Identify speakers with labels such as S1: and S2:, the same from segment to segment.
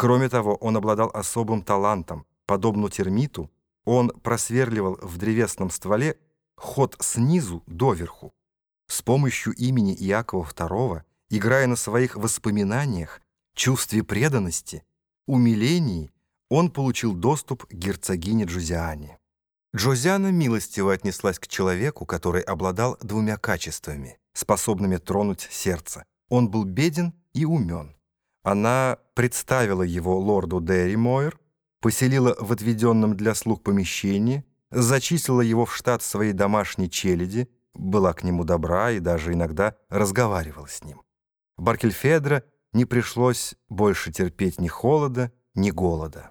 S1: Кроме того, он обладал особым талантом. Подобно термиту, он просверливал в древесном стволе ход снизу доверху. С помощью имени Иакова II, играя на своих воспоминаниях, чувстве преданности, умилении, он получил доступ к герцогине Джузиане. Джозиана милостиво отнеслась к человеку, который обладал двумя качествами, способными тронуть сердце. Он был беден и умен. Она представила его лорду Дерри Мойер, поселила в отведенном для слуг помещении, зачислила его в штат своей домашней челяди, была к нему добра и даже иногда разговаривала с ним. Баркельфедро не пришлось больше терпеть ни холода, ни голода.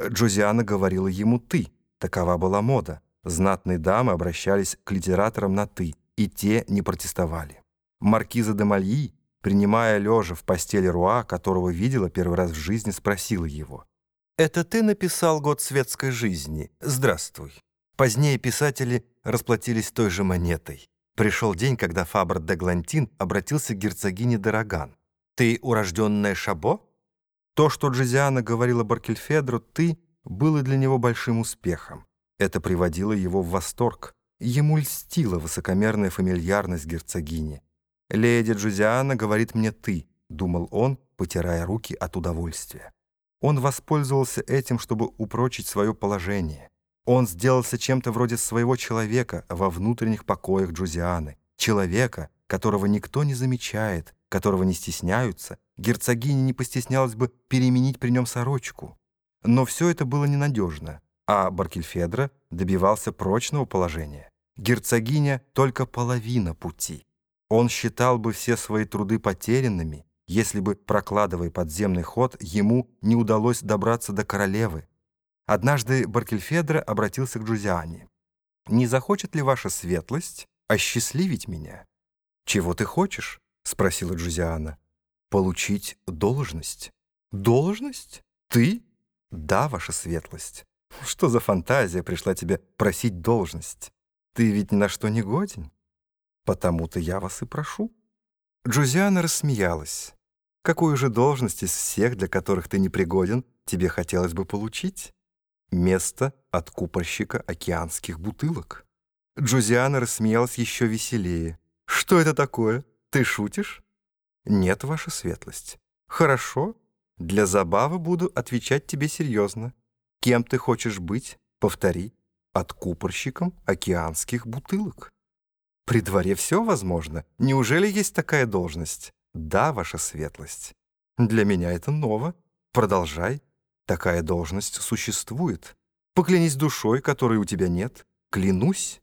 S1: Джозиана говорила ему «ты», такова была мода. Знатные дамы обращались к литераторам на «ты», и те не протестовали. Маркиза де Мальи, принимая лежа в постели Руа, которого видела первый раз в жизни, спросила его. «Это ты написал «Год светской жизни»? Здравствуй». Позднее писатели расплатились той же монетой. Пришел день, когда Фабр де Глантин обратился к герцогине Дороган. «Ты урожденная Шабо?» То, что Джозиана говорила Баркельфедру «ты», было для него большим успехом. Это приводило его в восторг. Ему льстила высокомерная фамильярность герцогини. «Леди Джузиана говорит мне «ты», — думал он, потирая руки от удовольствия. Он воспользовался этим, чтобы упрочить свое положение. Он сделался чем-то вроде своего человека во внутренних покоях Джузианы, человека, которого никто не замечает, которого не стесняются. Герцогиня не постеснялась бы переменить при нем сорочку. Но все это было ненадежно, а Баркельфедро добивался прочного положения. Герцогиня — только половина пути. Он считал бы все свои труды потерянными, если бы, прокладывая подземный ход, ему не удалось добраться до королевы. Однажды Баркельфедро обратился к Джузиане. «Не захочет ли ваша светлость осчастливить меня?» «Чего ты хочешь?» — спросила Джузиана. «Получить должность». «Должность? Ты?» «Да, ваша светлость. Что за фантазия пришла тебе просить должность? Ты ведь ни на что не годен. Потому-то я вас и прошу». Джузиана рассмеялась. «Какую же должность из всех, для которых ты непригоден, тебе хотелось бы получить?» «Место от купорщика океанских бутылок». Джузиана рассмеялась еще веселее. «Что это такое? Ты шутишь?» «Нет, ваша светлость». «Хорошо. Для забавы буду отвечать тебе серьезно. Кем ты хочешь быть? Повтори. Откупорщиком океанских бутылок. При дворе все возможно. Неужели есть такая должность? Да, ваша светлость. Для меня это ново. Продолжай. Такая должность существует. Поклянись душой, которой у тебя нет. Клянусь.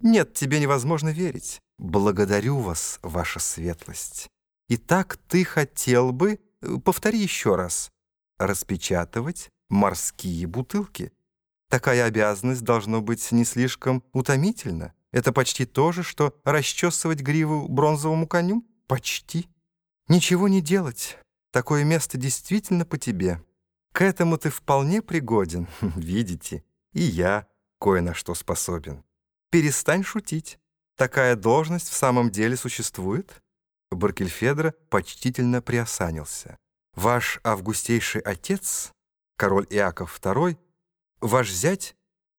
S1: Нет, тебе невозможно верить. Благодарю вас, ваша светлость. Итак, ты хотел бы повтори еще раз, распечатывать морские бутылки. Такая обязанность должно быть не слишком утомительна. Это почти то же, что расчесывать гриву бронзовому коню. Почти. Ничего не делать. Такое место действительно по тебе. К этому ты вполне пригоден, видите. И я кое на что способен. Перестань шутить. Такая должность в самом деле существует? Баркельфедро почтительно приосанился. «Ваш августейший отец, король Иаков II, ваш зять,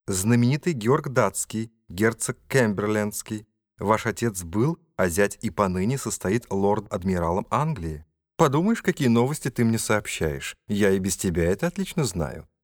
S1: знаменитый Георг Датский, герцог Кемберлендский. Ваш отец был, а зять и поныне состоит лорд-адмиралом Англии. Подумаешь, какие новости ты мне сообщаешь. Я и без тебя это отлично знаю.